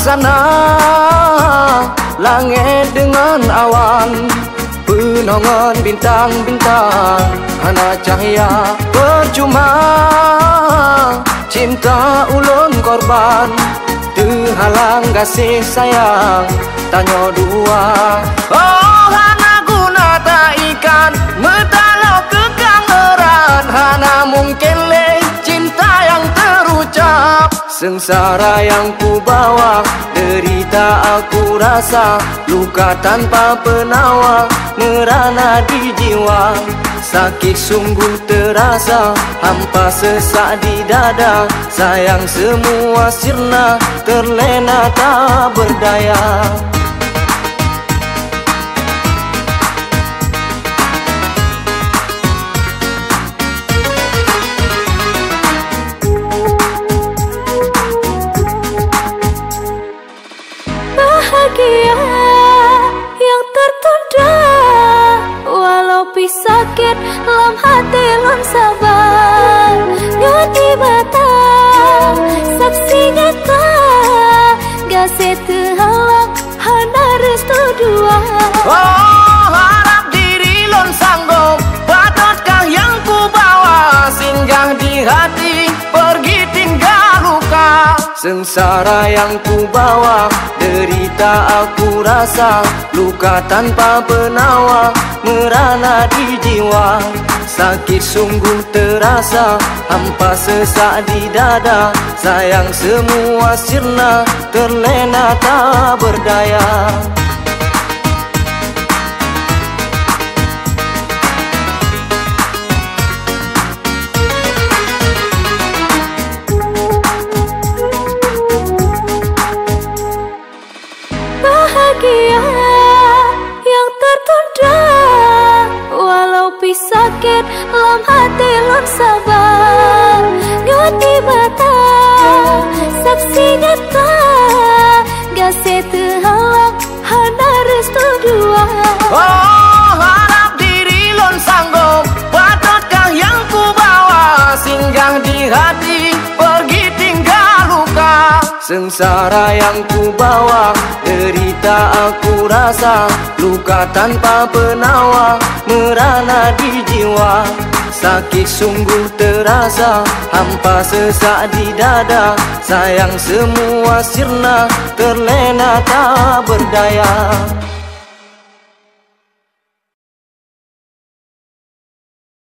Laksana langit dengan awan Penongon bintang-bintang Hana cahaya percuma Cinta ulun korban Terhalang kasih sayang Tanya dua Oh hana guna tak ikan? Metalo Sengsara yang ku bawa Derita aku rasa Luka tanpa penawar Merana di jiwa. Sakit sungguh terasa Hampa sesak di dada. Sayang semua sirna Terlena tak berdaya sakit dalam hati lon sabar. Nyati mata saksi nyata. Gase terhalang hana restu dua oh harap diri lon sanggup. Patutkah yang ku bawa? Singgah di hati pergi tinggal luka. Sengsara yang ku bawa derita aku rasa Luka tanpa penawar merana di jiwa. Sakit sungguh terasa hampa sesak di dada. Sayang semua sirna terlena tak berdaya walau sakit dalam hati lon sabar. Ngati mata saksi nyata. Gase terhalang hana restu dua. Oh harap diri lon sanggup. Patutkah yang ku bawa singgah di hati? luka sengsara yang ku bawa derita aku rasa Luka tanpa penawar merana di jiwa. Sakit sungguh terasa hampa sesak di dada. Sayang semua sirna terlena tak berdaya